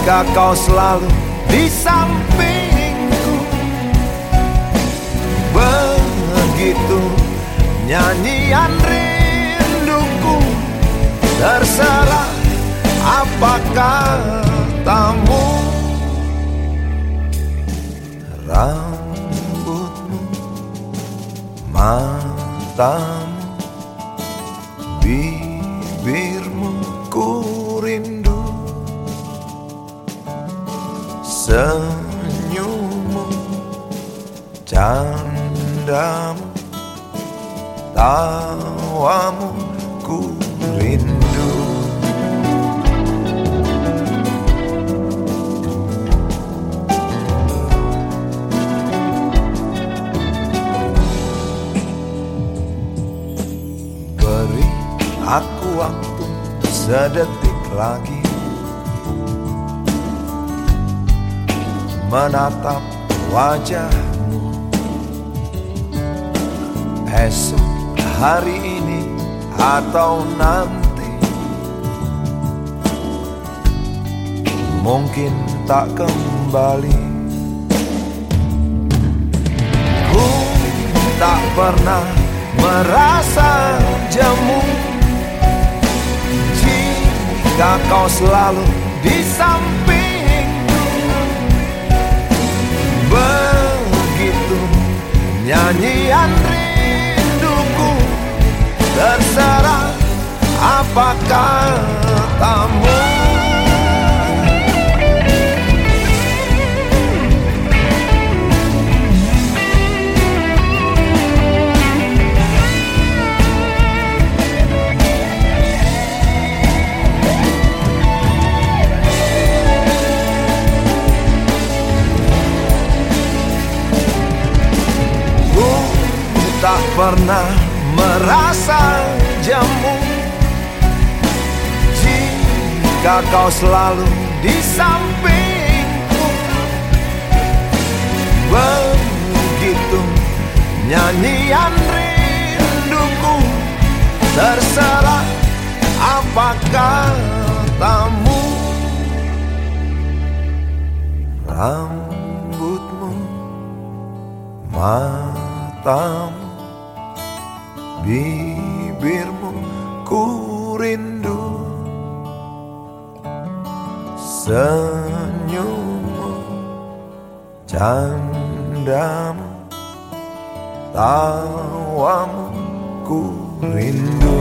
Jika kau selalu di sampingku Begitu nyanyian rinduku Terserah apakah tamu. Rambutmu, matamu, bibirmu ku rindu Senyummu, candamu, tawamu ku rindu. Beri aku waktu sedetik lagi Menatap wajahmu. Esok hari ini atau nanti Mungkin tak kembali. Ku tak pernah merasa jemu. Jika kau selalu di sampingku apakah tamu. Ku tak pernah merasa jemu Jika kau selalu di sampingku Begitu nyanyian rinduku Terserah apakah tamu Rambutmu matamu bibirmu ku senyummu candamu tawamu ku rindu